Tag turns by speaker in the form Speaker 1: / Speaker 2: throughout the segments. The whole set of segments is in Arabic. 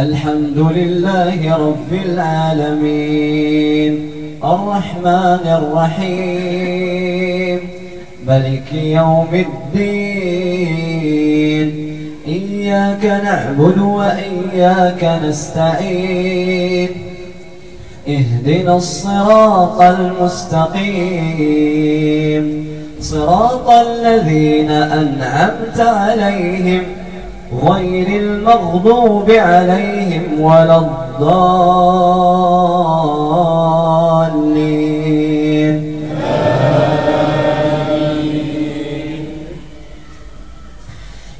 Speaker 1: الحمد لله رب العالمين الرحمن الرحيم ملك يوم الدين إياك نعبد وإياك نستعين اهدنا الصراط المستقيم صراط الذين أنعمت عليهم غير المغضوب عليهم ولا الضالين.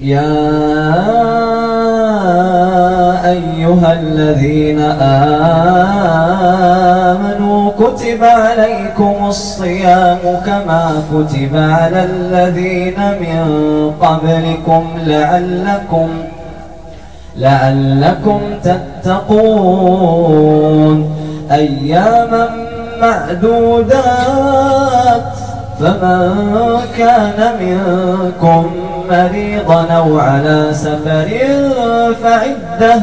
Speaker 1: يا الذين آمنوا كتب عليكم الصيام كما كتب على الذين من قبلكم لعلكم لعلكم تتقون. أياما معدودات فمن كان منكم مريضا أو على سفر فعدة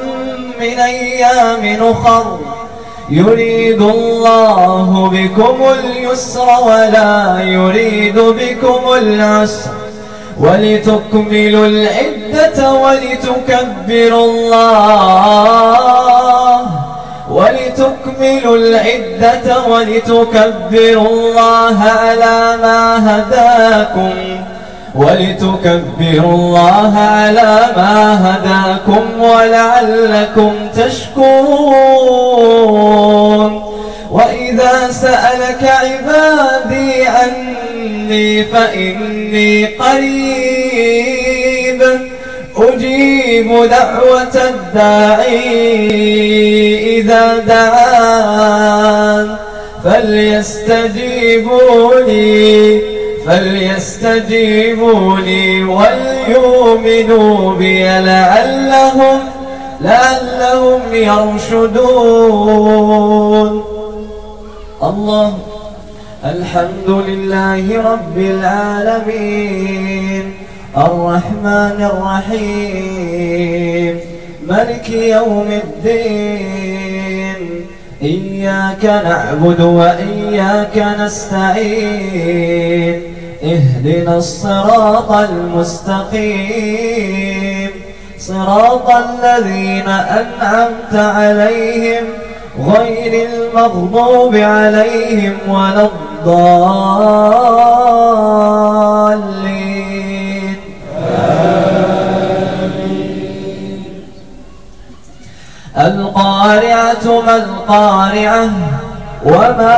Speaker 1: من أيام أخر يريد الله بكم اليسر ولا يريد بكم العسر ولتكملوا العدة ولتكبروا الله ولتكملوا العدة ولتكبروا الله على ما هداكم ولتكبروا الله على ما هداكم ولعلكم تشكرون. وإذا سألك عبادي عني فإني قريب أجيب دعوة الداعي إذا دعان فليستجيبوا لي. فليستجيبوا لي وليؤمنوا بي لعلهم لعلهم يرشدون. الله الحمد لله رب العالمين. الرحمن الرحيم. ملك يوم الدين. إياك نعبد وإياك نستعين. اهدنا الصراط المستقيم. صراط الذين أنعمت عليهم غير المغضوب عليهم ولا الضالين. القارعة ما القارعة وما